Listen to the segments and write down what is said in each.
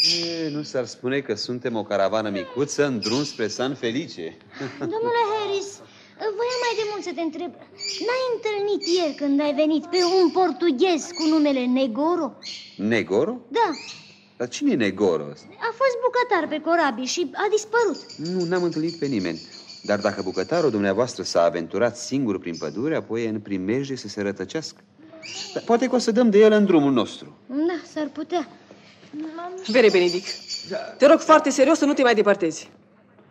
E, nu s-ar spune că suntem o caravană micuță în drum spre San Felice. Domnule Harris, voiam mai de mult să te întreb. N-ai întâlnit ieri când ai venit pe un portughez cu numele Negoro? Negoro? Da, Dar cine e Negoro ăsta? a fost bucătar pe corabii și a dispărut. Nu, n-am întâlnit pe nimeni. Dar dacă bucătarul dumneavoastră s-a aventurat singur prin pădure, apoi e în primejde să se rătăcească. Dar poate că o să dăm de el în drumul nostru. Da, s-ar putea. Vere, Benedic, te rog foarte serios să nu te mai depărtezi.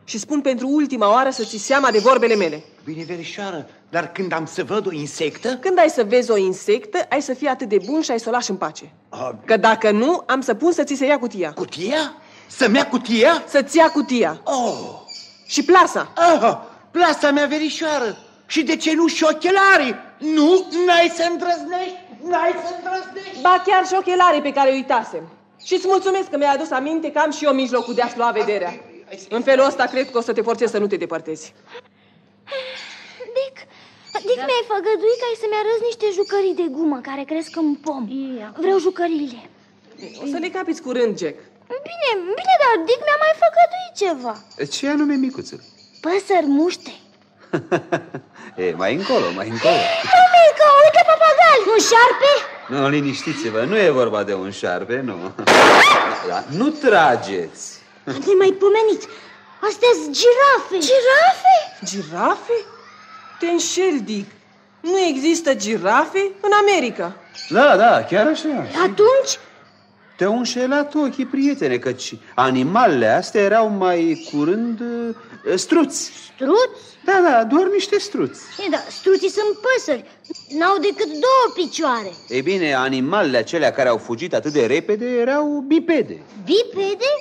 Și spun pentru ultima oară să ți seama de vorbele mele. Bine, verișoară, dar când am să văd o insectă... Când ai să vezi o insectă, ai să fii atât de bun și ai să o lași în pace. A, Că dacă nu, am să pun să ți se ia cutia. cutia? Să-mi ia cutia? Să-ți ia cutia. Oh, Și plasa. ah, plasa mea verișoară. Și de ce nu și ochelarii? Nu, n-ai să îndrăznești, n-ai să îndrăznești. Ba chiar și ochelarii pe care îi uitasem. Și îți mulțumesc că mi-ai adus aminte că am și eu mijlocul de a-ți lua vederea. În felul ăsta cred că o să te forțez să nu te depărtezi. Dick, Dick mi-ai făgăduit că ai să-mi arăți niște jucării de gumă care cresc în pom. Vreau jucăriile. O să le capiți curând, Jack. Bine, bine, dar Dick mi-a mai făgăduit ceva. Ce anume, micuțul? Păsări muște. e, mai încolo, mai încolo. Mămică, uite papagal! Un șarpe? Nu, liniștiți-vă, nu e vorba de un șarpe, nu. Da, nu trageți. Nemaipomenit. Astea-s girafe. Girafe? Girafe? Te înșeli, Dick. Nu există girafe în America. Da, da, chiar așa. Atunci, Te-au înșelat ochii, prietene, căci animalele astea erau mai curând uh, struți. struți? Da, da, doar niște struți. E, da, struții sunt păsări. N-au decât două picioare. Ei bine, animalele acelea care au fugit atât de repede erau bipede. Bipede?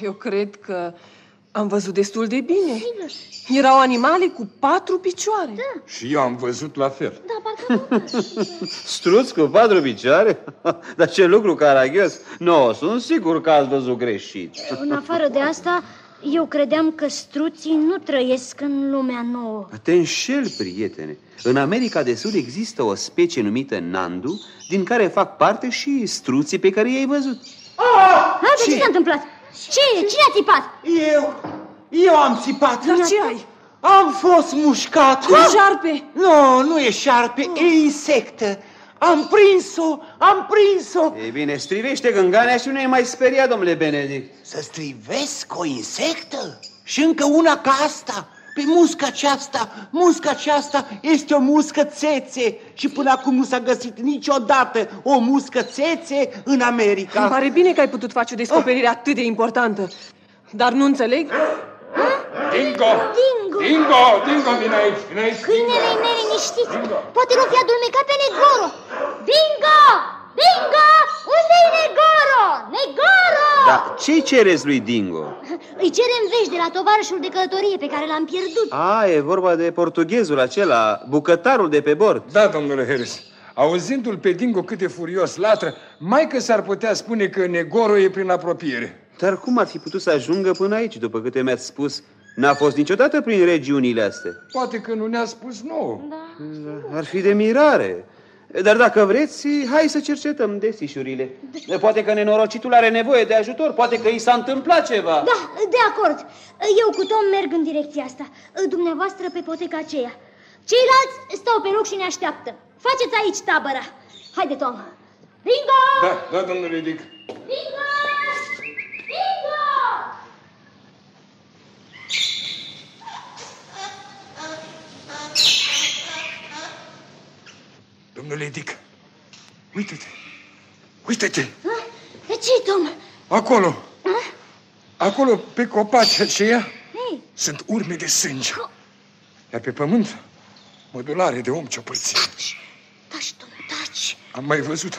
Eu cred că am văzut destul de bine. Erau animale cu patru picioare. Și eu am văzut la fel. Da, parcă Struți cu patru picioare? Dar ce lucru caragios! Nu, sunt sigur că ați văzut greșit. În afară de asta, eu credeam că struții nu trăiesc în lumea nouă. Te înșel, prietene. În America de Sud există o specie numită nandu, din care fac parte și struții pe care i-ai văzut. A, de ce s-a întâmplat? Ce? Cine a tipat? Eu, eu am țipat. Dar ce ai? Am fost mușcat. Un șarpe! Nu, nu e șarpe, e insectă. Am prins-o, am prins-o. Ei bine, strivește gânganea și nu e mai speriat, domnule Benedict. Să strivesc o insectă? Și încă una ca asta. Pe musca aceasta, musca aceasta este o muscă țețe și până acum nu s-a găsit niciodată o muscă țețe în Îmi America. pare bine că ai putut face o descoperire atât de importantă. Dar nu înțeleg. Dingo! Dingo! Dingo! Dingo, vine aici, vine aici! Câinele neliniștit. Poate l-o fi adulmecat pe Negoro. Dingo! Dingo! Unde-i Negoro? Negoro! Da, ce cereți lui Dingo? Îi cerem vești de la tovarășul de călătorie pe care l-am pierdut. A, e vorba de portughezul acela, bucătarul de pe bord. Da, domnule Harris. Auzindu-l pe Dingo cât de furios latră, mai că s-ar putea spune că Negoro e prin apropiere. Dar cum ar fi putut să ajungă până aici, după câte mi-ați spus? N-a fost niciodată prin regiunile astea. Poate că nu ne-a spus nouă. Ar fi de mirare. Dar dacă vreți, hai să cercetăm desișurile. Poate că nenorocitul are nevoie de ajutor, poate că i s-a întâmplat ceva. Da, de acord. Eu cu Tom merg în direcția asta. Dumneavoastră pe poteca aceea. Ceilalți stau pe loc și ne așteaptă. Faceți aici tabăra. Haide, Tom. Bingo! Da, da, domnule Dick. Bingo! Bingo! Domnule Dick, uite-te, uite-te, Ha? De ce, Tom? acolo, acolo pe copaci aceia Ei, sunt urme de sânge. Iar pe pământ, mădulare de om ciopărțit. taci, Tom, taci. Am mai văzut,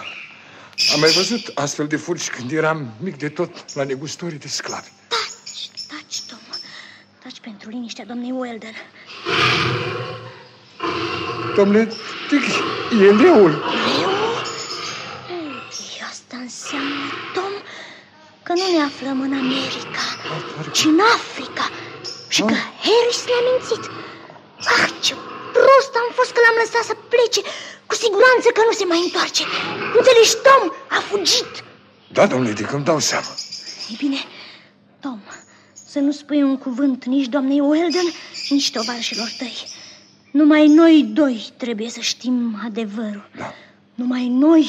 am mai văzut astfel de furci când eram mic de tot la negustorii de sclavi. Taci, taci, Tom. Taci pentru liniștea domnului Weldon. Domnule Dick, e leul. Ei, asta înseamnă, Tom, că nu ne aflăm în America, ci în Africa. Și că Harris ne-a mințit. Ah, ce prost am fost că l-am lăsat să plece. Cu siguranță că nu se mai întoarce. Înțelegi, Tom? A fugit. Da, domnule Dick, îmi dau seama. Ei bine, Tom, să nu spui un cuvânt nici doamnei Weldon, nici tovarășilor tăi. Numai noi doi trebuie să știm adevărul. Da. Numai noi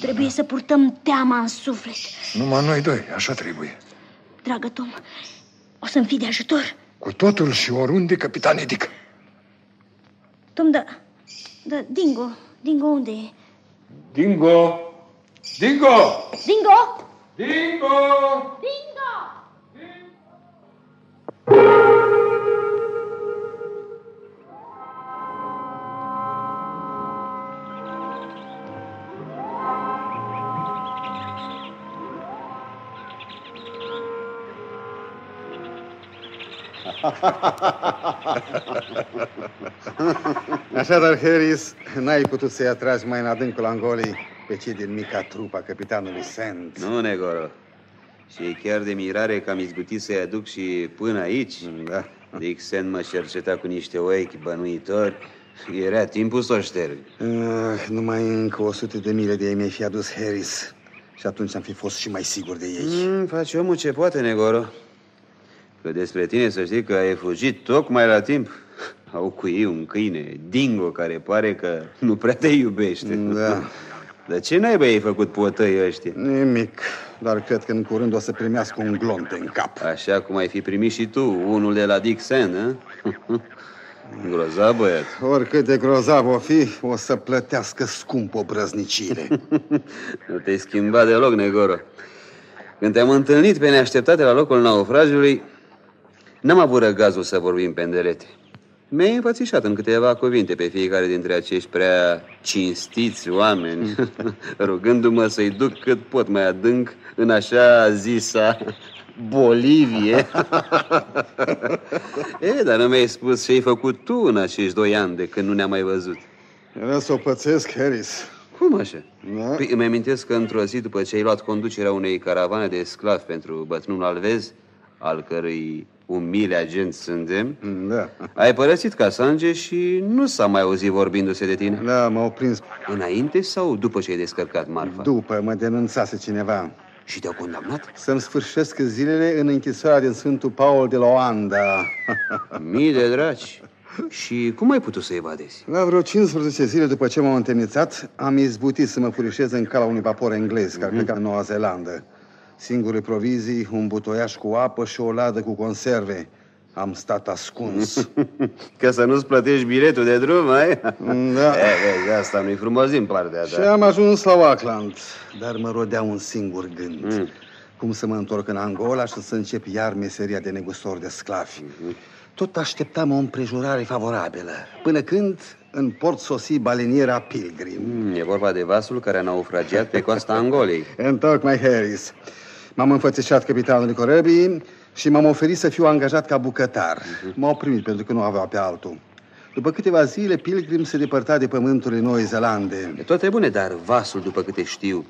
trebuie să purtăm teama în suflet. Numai noi doi, așa trebuie. Dragă Tom, o să-mi fii de ajutor. Cu totul și oriunde, capitane Dick. Tom, da, da, Dingo, Dingo unde e? Dingo! Dingo! Dingo! Dingo! Dingo! Așadar, Harris, n-ai putut să-i atragi mai în adâncul Angolii pe cei din mica trupa capitanului Sand. Nu, Negoro. Și e chiar de mirare că am izbutit să-i aduc și până aici. Da. Dixon mă cerceta cu niște oechi bănuitori. Era timpul să o șterg. Uh, numai încă 100 de mile de ei mi-ai fi adus Harris. Și atunci am fi fost și mai sigur de ei. Mm, face omul ce poate, Negoro. Că despre tine să știi că ai fugit tocmai la timp. Au cu ei un câine, Dingo, care pare că nu prea te iubește. Da. Dar ce naiba ai făcut potăi ăștia? Nimic, dar cred că în curând o să primească un glonț în cap. Așa cum ai fi primit și tu, unul de la Dixon, hă? Grozav, băiat. Oricât de grozav o fi, o să plătească scump o brăznicire. Nu te-ai schimbat deloc, Negoro. Când te-am întâlnit pe neașteptate la locul naufragiului, n-am avut răgazul să vorbim pe îndelete. Mi-ai înfățișat în câteva cuvinte pe fiecare dintre acești prea cinstiți oameni, rugându-mă să-i duc cât pot mai adânc în așa zisa Bolivie. e, dar nu mi-ai spus ce ai făcut tu în acești doi ani de când nu ne-am mai văzut. Era să o pățesc, Harris. Cum așa? Da? Păi, îmi amintesc că într-o zi după ce ai luat conducerea unei caravane de sclavi pentru bătrânul Alvez, al cărui umile agent suntem, Da. ai părăsit Casange și nu s-a mai auzit vorbindu-se de tine. Da, m-au prins. Înainte sau după ce ai descărcat marfa? După mă denunțase cineva. Și te-au condamnat? Să-mi sfârșesc zilele în închisoarea din Sfântul Paul de Loanda. Mii de draci. Și cum ai putut să evadezi? La vreo 15 zile după ce m-am întâlnițat, am izbutit să mă furișez în cala unui vapor englez care pleca în Noua Zeelandă. Singure provizii, un butoiaș cu apă și o ladă cu conserve. Am stat ascuns. Ca să nu-ți plătești biletul de drum, ai? Da. E, vezi, asta nu-i frumos din partea Și ta. am ajuns la Auckland, dar mă rodea un singur gând. Cum să mă întorc în Angola și să încep iar meseria de negustor de sclavi. Tot așteptam o împrejurare favorabilă, până când în port sosi baleniera Pilgrim. Mm, E vorba de vasul care a naufragiat pe coasta Angolei. Întocmai Harris. M-am înfățișat capitanului corăbii și m-am oferit să fiu angajat ca bucătar. M-au primit pentru că nu avea pe altul. După câteva zile, Pilgrim se depărta de pământurile Noi Zeelande. E toate bune, dar vasul, după câte știu,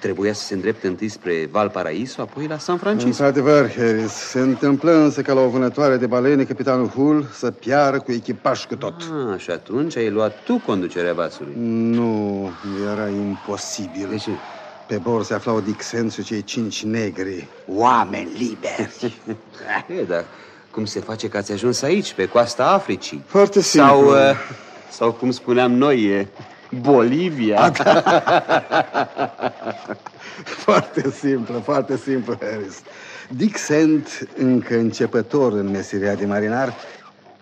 trebuia să se îndrepte întâi spre Valparaiso, apoi la San Francisco. Într-adevăr, Harris, se întâmplă însă ca la o vânătoare de balene, capitanul Hull să piară cu echipaj cu tot. Ah, și atunci ai luat tu conducerea vasului. Nu, era imposibil. De ce? Pe bord se aflau Dixon și cei cinci negri, oameni liberi. E, dar cum se face că ați ajuns aici, pe coasta Africii? Foarte simplu. Sau, uh, sau cum spuneam noi, e Bolivia. Foarte simplu, foarte simplu, Harris. Dick Sand, încă începător în meseria de marinar,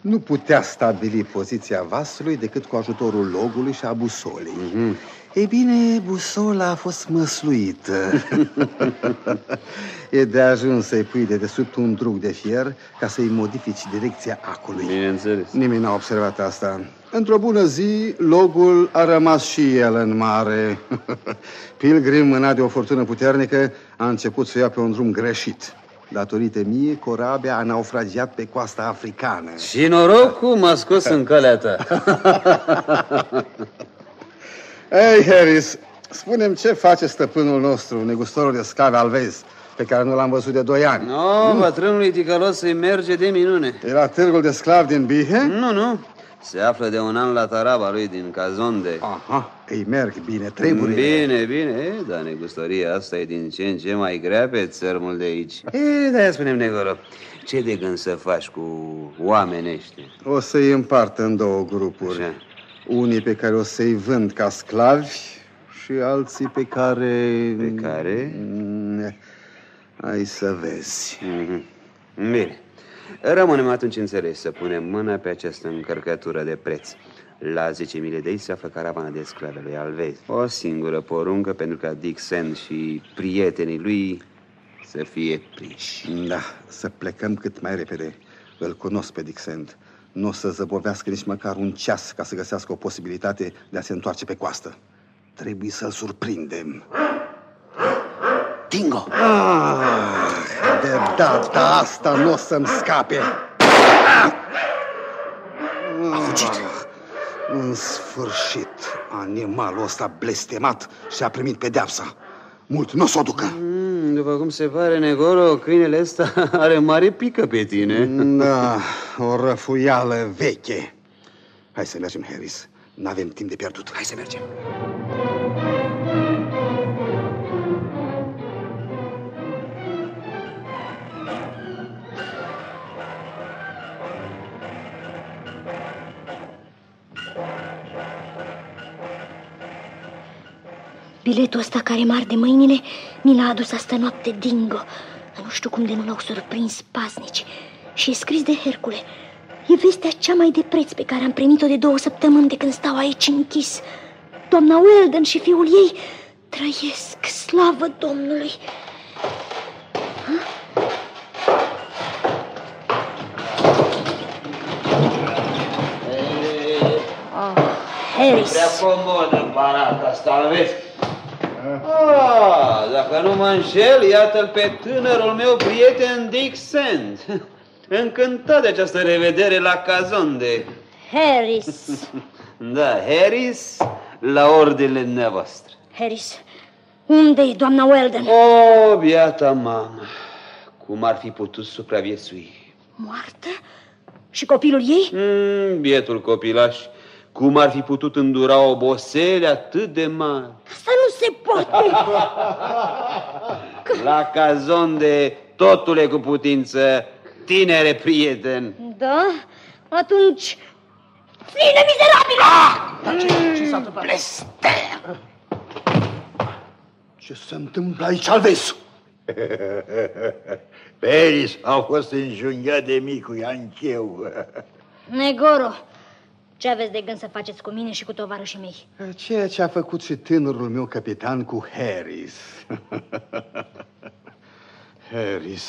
nu putea stabili poziția vasului decât cu ajutorul logului și a busolei. Ei bine, busola a fost măsluită. e de ajuns să-i pui de desubt un drug de fier ca să-i modifici direcția acului. Bineînțeles. Nimeni n-a observat asta. Într-o bună zi, logul a rămas și el în mare. Pilgrim, mâna de o furtună puternică, a început să ia pe un drum greșit. Datorită mie, corabia a naufragiat pe coasta africană. Și norocul m-a scos în calea ta. Ei, Harris, spunem ce face stăpânul nostru, negustorul de scave alvez, pe care nu l-am văzut de doi ani. No, bătrânului ticălos îi merge de minune. E la târgul de sclavi din Bihe? Nu, nu. Se află de un an la taraba lui din Cazonde. Aha. dacă îi merg bine, trebuie... Bine, bine, e, dar negustoria asta e din ce în ce mai grea pe țărmul de aici. E, da, spunem, Negoro, ce de gând să faci cu oamenii ăștia? O să-i împart în două grupuri. Așa. Unii pe care o să-i vând ca sclavi și alții pe care... Pe care? Mm, Ai să vezi. Mhm. Bine. Rămânem atunci înțeles să punem mâna pe această încărcătură de preț. La 10.000 de aici se află caravana de sclave lui Alvezi. O singură poruncă pentru ca Dick Sand și prietenii lui să fie prinși. Da, să plecăm cât mai repede. Îl cunosc pe Dixent. Nu o să zăbovească nici măcar un ceas ca să găsească o posibilitate de a se întoarce pe coastă. Trebuie să-l surprindem. Dingo! Ah, de data asta nu o să-mi scape. A fugit. În sfârșit, animalul ăsta blestemat și-a primit pedeapsa. Mult nu o să o ducă. Mm, după cum se pare, Negoro, câinele ăsta are mare pică pe tine. Da, o răfuială veche. Hai să mergem, Harris. N-avem timp de pierdut. Hai să mergem. Biletul ăsta care mă arde mâinile mi l-a adus astă noapte Dingo. Nu știu cum de nu l-au surprins pasnici. Și e scris de Hercule. E vestea cea mai de preț pe care am primit-o de două săptămâni de când stau aici închis. Doamna Weldon și fiul ei trăiesc, slavă Domnului. Oh, Harris. Prea comodă barata asta, vezi? Ah, dacă nu mă înșel, iată-l pe tânărul meu prieten Dick Sand. Încântat de această revedere la Cazonde. Harris. Da, Harris, la ordinele nevoastre. Harris, unde-i doamna Weldon? O, biata mamă, cum ar fi putut supraviețui? Moartă? Și copilul ei? Mm, bietul copilaș, cum ar fi putut îndura obosele atât de mari? Asta nu se poate. La Cazonde totul e cu putință, tinere prieten. Da? Atunci... Ține, mizerabilă! Ce s-a întâmplat? Blestem! Ce se întâmplă aici, Alves? Peris a fost înjunghiat de micul Ancheu. Negoro, ce aveți de gând să faceți cu mine și cu tovarășii mei? Ceea ce a făcut și tânărul meu capitan cu Harris. Harris.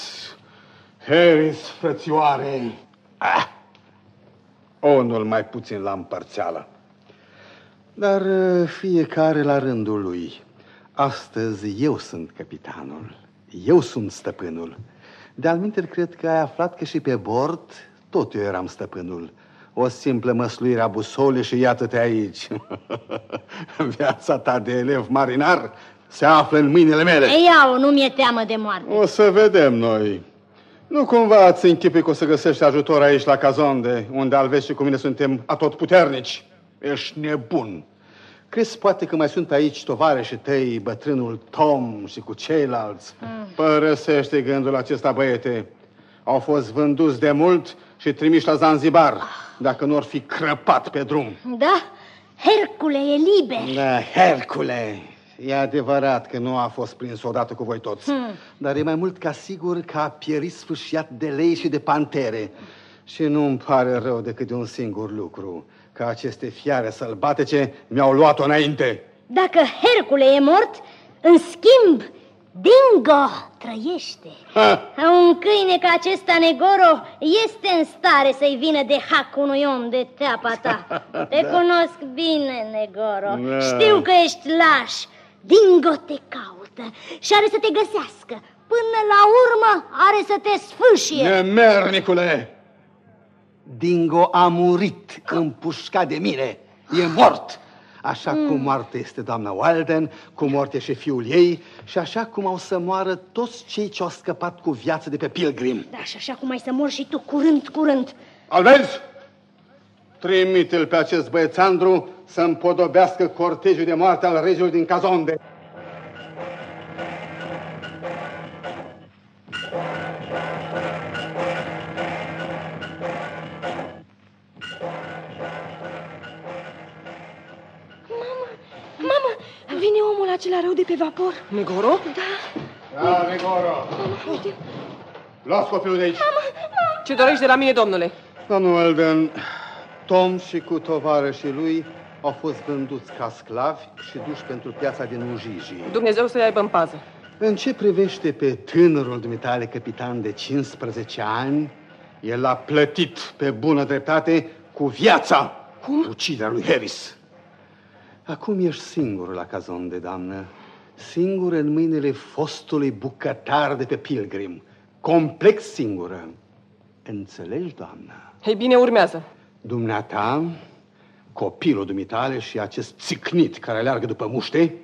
Harris, frățioare. Ah! Onul mai puțin la împărțeală. Dar uh, fiecare la rândul lui. Astăzi eu sunt capitanul. Eu sunt stăpânul. De-al cred că ai aflat că și pe bord tot eu eram stăpânul. O simplă măsluire a busolei și iată-te aici. Viața ta de elev marinar se află în mâinile mele. Ei, iau, nu mi-e teamă de moarte. O să vedem noi. Nu cumva ați închipui că o să găsești ajutor aici la Cazonde, unde Alves și cu mine suntem atotputernici? Ești nebun. Crezi poate că mai sunt aici tovarășii tăi, bătrânul Tom și cu ceilalți? Mm. Părăsește gândul acesta, băiete. Au fost vânduți de mult și trimiși la Zanzibar, dacă nu ar fi crăpat pe drum. Da? Hercule e liber. Da, Hercule. E adevărat că nu a fost prins odată cu voi toți, hmm. dar e mai mult ca sigur că a pierit sfârșiat de lei și de pantere. Și nu îmi pare rău decât de un singur lucru, că aceste fiare sălbatece mi-au luat-o înainte. Dacă Hercule e mort, în schimb, Dingo trăiește. Ha! Un câine ca acesta, Negoro, este în stare să-i vină de hac unui om de teapa ta. Te cunosc bine, Negoro. Da. Știu că ești laș. Dingo te caută și are să te găsească. Până la urmă are să te sfâșie. Nemernicule! Dingo a murit împușcat de mine. E mort. Așa cum moartă este doamna Walden, cum moarte și fiul ei și așa cum au să moară toți cei ce au scăpat cu viață de pe Pilgrim. Da, și așa cum ai să mor și tu, curând, curând. Alvez! Trimite-l pe acest băiețandru să împodobească cortejul de moarte al regiului din Cazonde. Acela rău de pe vapor. Negoro? Da, Da, Negoro, uite. luați copilul de aici. Ce dorești de la mine, domnule? Domnul Elden, Tom și cu tovarășii lui au fost vânduți ca sclavi și duși pentru piața din Ujiji. Dumnezeu să-i aibă în pază. În ce privește pe tânărul dumitale capitan de 15 ani, el a plătit pe bună dreptate cu viața Cum? uciderea lui Harris. Acum ești singur la Cazonde, doamnă. Singur în mâinile fostului bucătar de pe Pilgrim. Complex singură. Înțelegi, doamnă? Ei bine, urmează. Dumneata, copilul dumitale și acest țicnit care aleargă după muște,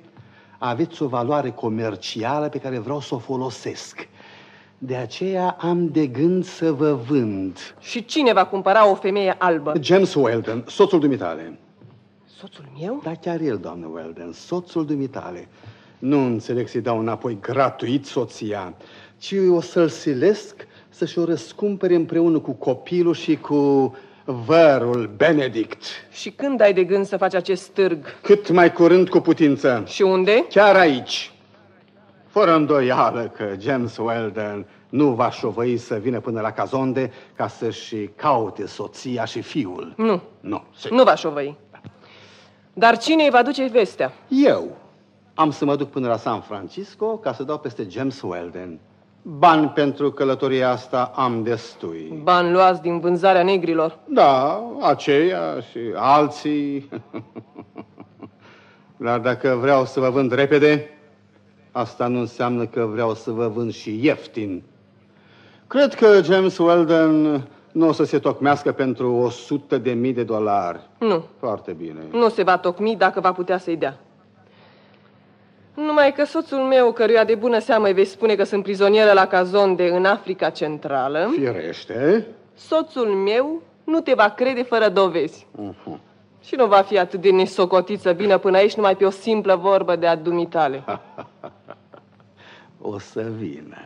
aveți o valoare comercială pe care vreau să o folosesc. De aceea am de gând să vă vând. Și cine va cumpăra o femeie albă? James Weldon, soțul dumitale. Soțul meu? Da, chiar el, doamnă Weldon, soțul dumitale. Nu înțeleg să-i dau înapoi gratuit soția, ci o să-l silesc să-și o răscumpere împreună cu copilul și cu vărul Benedict. Și când ai de gând să faci acest târg? Cât mai curând cu putință. Și unde? Chiar aici. Fără îndoială că James Weldon nu va șovăi să vină până la Cazonde ca să-și caute soția și fiul. Nu, Nu, se... nu va șovăi. Dar cine îi va duce vestea? Eu am să mă duc până la San Francisco ca să dau peste James Weldon. Bani pentru călătoria asta am destui. Bani luați din vânzarea negrilor. Da, aceia și alții. Dar dacă vreau să vă vând repede, asta nu înseamnă că vreau să vă vând și ieftin. Cred că James Weldon nu o să se tocmească pentru 100 de mii de dolari. Nu, Foarte bine. nu se va tocmi dacă va putea să-i dea. Numai că soțul meu, căruia de bună seamă îi vei spune că sunt prizonieră la Cazonde în Africa Centrală, Firește. soțul meu nu te va crede fără dovezi. Și nu va fi atât de nesocotit să vină până aici numai pe o simplă vorbă de adumitale. O să vină.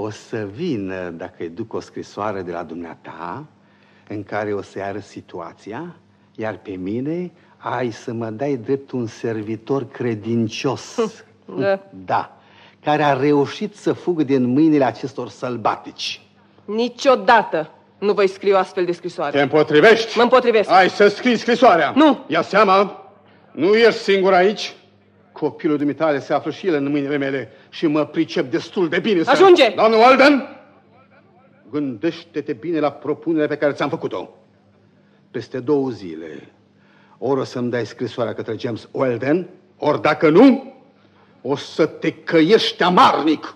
O să vină dacă îi duc o scrisoare de la dumneata în care o să arăt situația, iar pe mine ai să mă dai drept un servitor credincios. Da. Da, care a reușit să fugă din mâinile acestor sălbatici. Niciodată nu voi scrie o astfel de scrisoare. Te împotrivești? Mă împotrivesc. Ai să scrii scrisoarea. Nu. Ia seama, nu ești singur aici. Copilul dumitale se află și el în mâinile mele și mă pricep destul de bine să... Ajunge! Doamnă Walden, gândește-te bine la propunerea pe care ți-am făcut-o. Peste două zile, ori o să-mi dai scrisoarea către James Weldon, ori dacă nu, o să te căiești amarnic.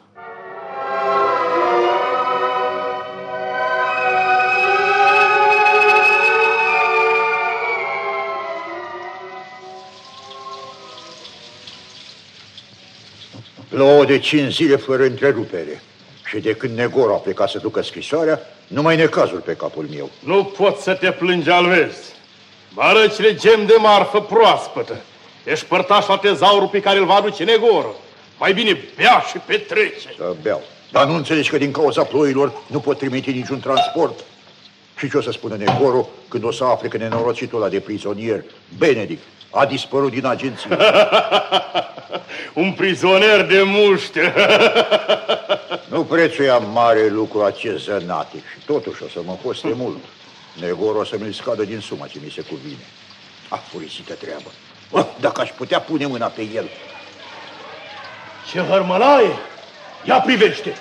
Plouă de cinci zile fără întrerupere. Și de când Negoro a plecat să ducă scrisoarea, numai necazul pe capul meu. Nu pot să te plângi, Alvez. Barăcile gem de marfă proaspătă. Ești părtaș la tezaurul pe care îl va aduce Negoro. Mai bine bea și petrece. Să beau. Dar nu înțelegi că din cauza ploilor nu pot trimite niciun transport? Și ce o să spună Negoro când o să afle că nenorocitul ăla de prizonier, Benedict, a dispărut din agenție? Un prizonier de muște. nu prețuia mare lucru acest zănatic și totuși o să mă coste mult. Negoro o să mi-l scadă din suma ce mi se cuvine. A, furisită treabă. Bă, dacă aș putea pune mâna pe el. Ce hărmălaie! Ia privește!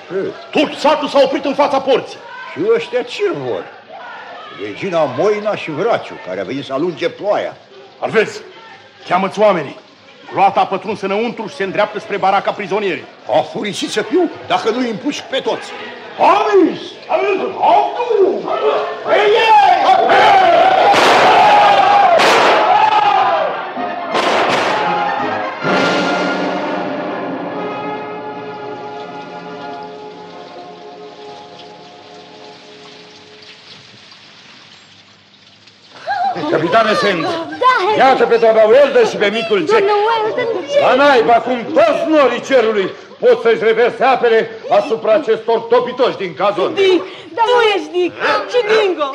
Tot satul s-a oprit în fața porții. Și ăștia ce vor? Regina Moina și Vraciu, care a venit să alunge ploaia. Alvez, cheamă-ți oamenii. Gloata a pătruns înăuntru și se îndreaptă spre baraca prizonierii. A furisit să fiu dacă nu îi împuși pe toți. Amis! Amis! Acum! Capitane Send, Da, Hercule. iată pe doamna Weldon și pe micul Jack. Doamna Weldon, La naiba, cum toți norii cerului pot să-și reverse apele asupra acestor topitoși din cazon. Dick, tu ești Dick și Dingo,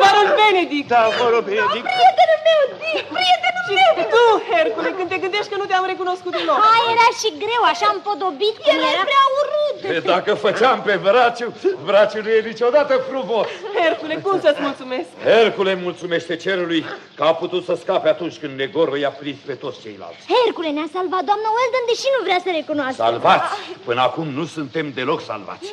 Baron Benedict. Da, vă rog, Benedict. Prietenul meu, Dick, prietenul Și tu, Hercule, când te gândești că nu te-am recunoscut deloc. A, era și greu, așa am podobit cum era. prea urât. E, dacă făceam pe braciu, braciul nu e niciodată frumos. Hercule, cum să-ți mulțumesc? Hercule mulțumește cerului că a putut să scape atunci când Negoro i-a prins pe toți ceilalți. Hercule ne-a salvat doamna Weldon, deși nu vrea să recunoască. Salvați! Până acum nu suntem deloc salvați.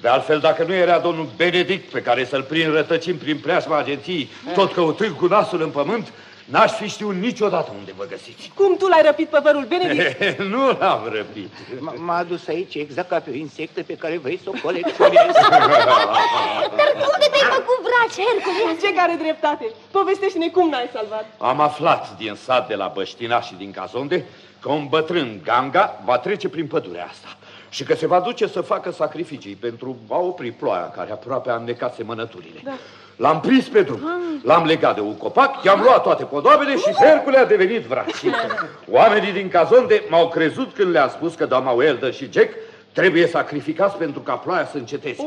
De altfel, dacă nu era domnul Benedict pe care să-l prind rătăcim prin preajma agenției, tot căutând cu nasul în pământ, n-aș fi știut niciodată unde vă găsiți. Cum tu l-ai răpit pe vărul Benedict? nu l-am răpit. M- M-a adus aici exact ca pe o insectă pe care vrei să o colecționezi. Dar unde te-ai făcut vraci, Hercule? Ce care dreptate? Povestește-ne cum n-ai salvat. Am aflat din sat de la Băștina și din Cazonde că un bătrân Ganga va trece prin pădurea asta și că se va duce să facă sacrificii pentru a opri ploaia care aproape a înnecat semănăturile. Da. L-am prins pe drum, l-am legat de un copac, i-am luat toate podoabele și Hercule a devenit vraci. Oamenii din Cazonde m-au crezut când le-am spus că doamna Weldon și Jack trebuie sacrificați pentru ca ploaia să înceteze.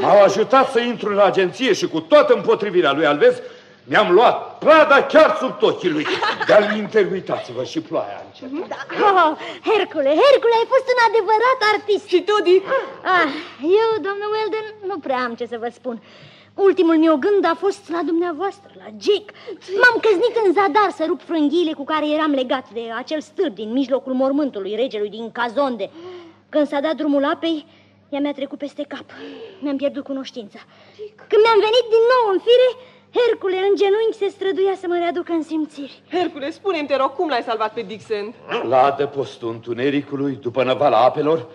M-au ajutat să intru în agenție și cu toată împotrivirea lui Alvez mi-am luat prada chiar sub ochii lui. Dar minte, uitați-vă, și ploaia a încetat. Oh, Hercule, Hercule, ai fost un adevărat artist. Și tu, Dick? Ah, eu, doamnă Weldon, nu prea am ce să vă spun. Ultimul meu gând a fost la dumneavoastră, la Jake. M-am căznit în zadar să rup frânghiile cu care eram legat de acel stâlp din mijlocul mormântului regelui din Cazonde. Când s-a dat drumul apei, ea mi-a trecut peste cap. Mi-am pierdut cunoștința. Când mi-am venit din nou în fire, Hercule în genunchi se străduia să mă readucă în simțiri. Hercule, spune-mi, te rog, cum l-ai salvat pe Dixon? La adăpostul întunericului, după năvala apelor,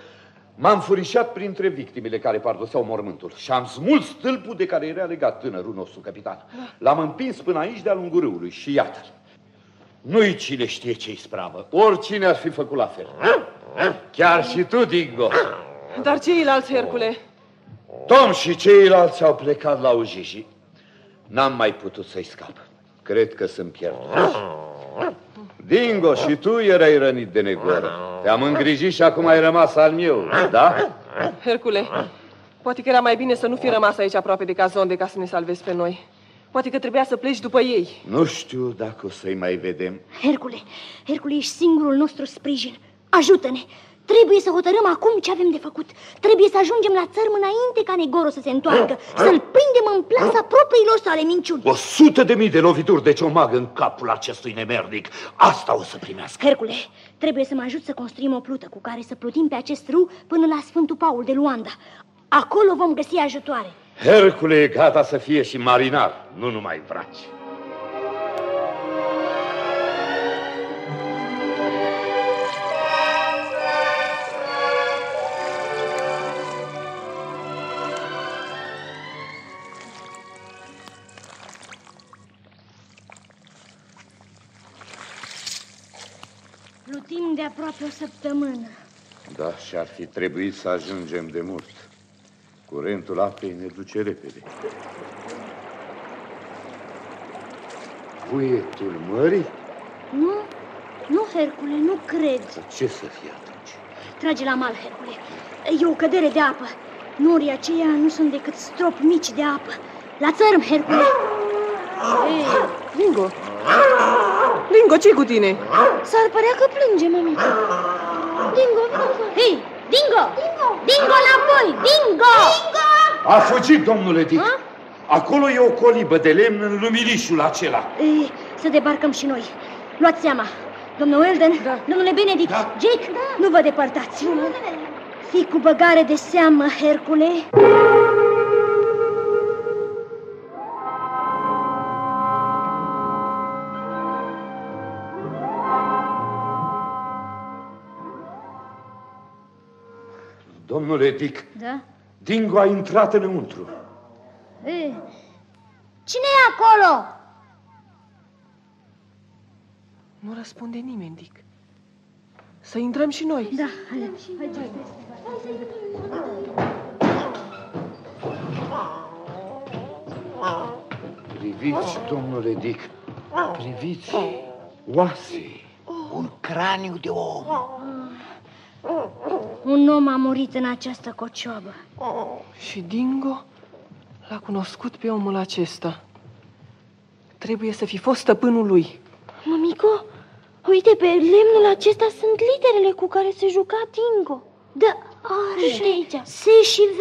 m-am furișat printre victimele care pardoseau mormântul și am smuls stâlpul de care era legat tânărul nostru capitan. L-am împins până aici de-a lungul râului și iată Nu-i cine știe ce-i spravă. Oricine ar fi făcut la fel. Chiar și tu, Dingo. Dar ceilalți, Hercule? Tom și ceilalți au plecat la Ujiji. N-am mai putut să-i scap. Cred că sunt pierdut. Dingo, și tu erai rănit de negoră. Te-am îngrijit și acum ai rămas al meu, da? Hercule, poate că era mai bine să nu fi rămas aici aproape de Cazonde ca să ne salvezi pe noi. Poate că trebuia să pleci după ei. Nu știu dacă o să-i mai vedem. Hercule, Hercule, ești singurul nostru sprijin. Ajută-ne! Trebuie să hotărâm acum ce avem de făcut. Trebuie să ajungem la țărm înainte ca Negoro să se întoarcă, să-l prindem în plasa propriilor sale minciuni. O sută de mii de lovituri de ciomag în capul acestui nemernic. Asta o să primească. Hercule, trebuie să mă ajut să construim o plută cu care să plutim pe acest râu până la Sfântul Paul de Luanda. Acolo vom găsi ajutoare. Hercule e gata să fie și marinar, nu numai vraci. Aproape o săptămână. Da, și ar fi trebuit să ajungem de mult. Curentul apei ne duce repede. Buietul mării? Nu, nu, Hercule, nu cred. Ce să fie atunci? Trage la mal, Hercule. E o cădere de apă. Norii aceia nu sunt decât stropi mici de apă. La țărm, Hercule. Ei, Dingo! Dingo, ce cu tine? S-ar părea că plânge, mămică. Dingo, vină Hei, Dingo! Dingo înapoi! Dingo! Dingo! A fugit, domnule Dick. Acolo e o colibă de lemn în luminișul acela. E, să debarcăm și noi. Luați seama. Domnul Elden, da. domnule Benedict, da. Jake, da. nu vă depărtați. Fii cu băgare de seamă, Hercule. Domnule Dick, Da? Dingo a intrat înăuntru. E, cine e acolo? Nu răspunde nimeni, Dick. Să intrăm și noi. Da, hai, hai, hai. Privi Priviți, domnule Dick, priviți oase. Un craniu de om. Un om a murit în această cocioabă. Și Dingo l-a cunoscut pe omul acesta. Trebuie să fi fost stăpânul lui. Mămico, uite, pe lemnul acesta sunt literele cu care se juca Dingo. Da, așa aici. S și V.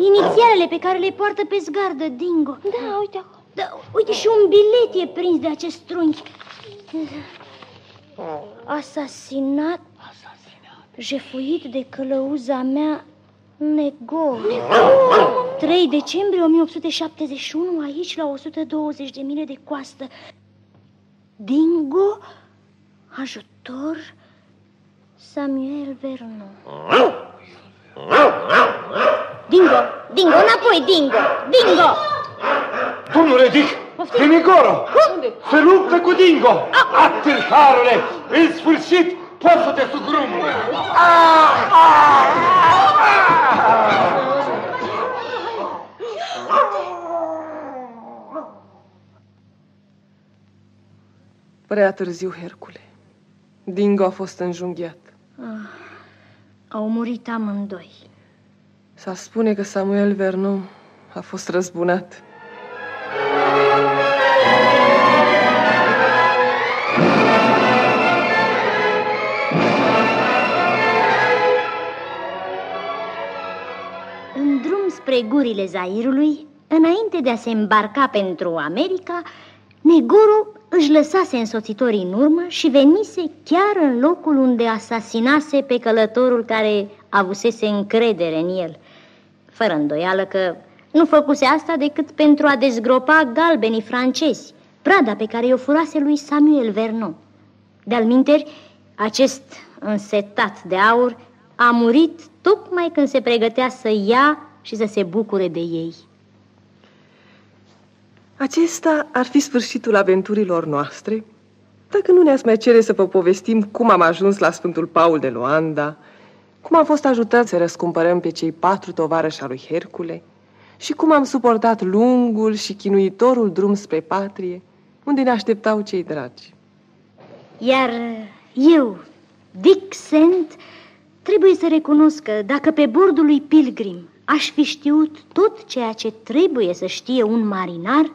Inițialele pe care le poartă pe zgardă Dingo. Da, uite acolo. Da, uite, și un bilet e prins de acest trunchi. Asasinat, jefuit de călăuza mea Nego. 3 decembrie 1871, aici, la 120 de mile de coastă. Dingo, ajutor, Samuel Vernon. Dingo, Dingo, înapoi, Dingo, Dingo! Domnule Dick, e Negoro! Unde? Se luptă cu Dingo! Atârharule, în sfârșit poți să te sugrum! Prea târziu, Hercule. Dingo a fost înjunghiat. Au murit amândoi. S-a spune că Samuel Vernon a fost răzbunat. Drum spre gurile Zairului, înainte de a se îmbarca pentru America, Neguru își lăsase însoțitorii în urmă și venise chiar în locul unde asasinase pe călătorul care avusese încredere în el. Fără îndoială că nu făcuse asta decât pentru a dezgropa galbenii francezi, prada pe care o furase lui Samuel Vernon. De-al minteri, acest însetat de aur a murit tocmai când se pregătea să ia și să se bucure de ei. Acesta ar fi sfârșitul aventurilor noastre, dacă nu ne-ați mai cere să vă povestim cum am ajuns la Sfântul Paul de Luanda, cum am fost ajutați să răscumpărăm pe cei patru tovarăși al lui Hercule și cum am suportat lungul și chinuitorul drum spre patrie, unde ne așteptau cei dragi. Iar eu, Dick Sent, trebuie să recunosc că dacă pe bordul lui Pilgrim aș fi știut tot ceea ce trebuie să știe un marinar,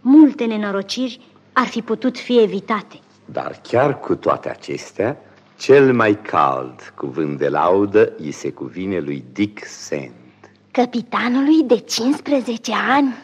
multe nenorociri ar fi putut fi evitate. Dar chiar cu toate acestea, cel mai cald cuvânt de laudă îi se cuvine lui Dick Sand. Capitanului de 15 ani.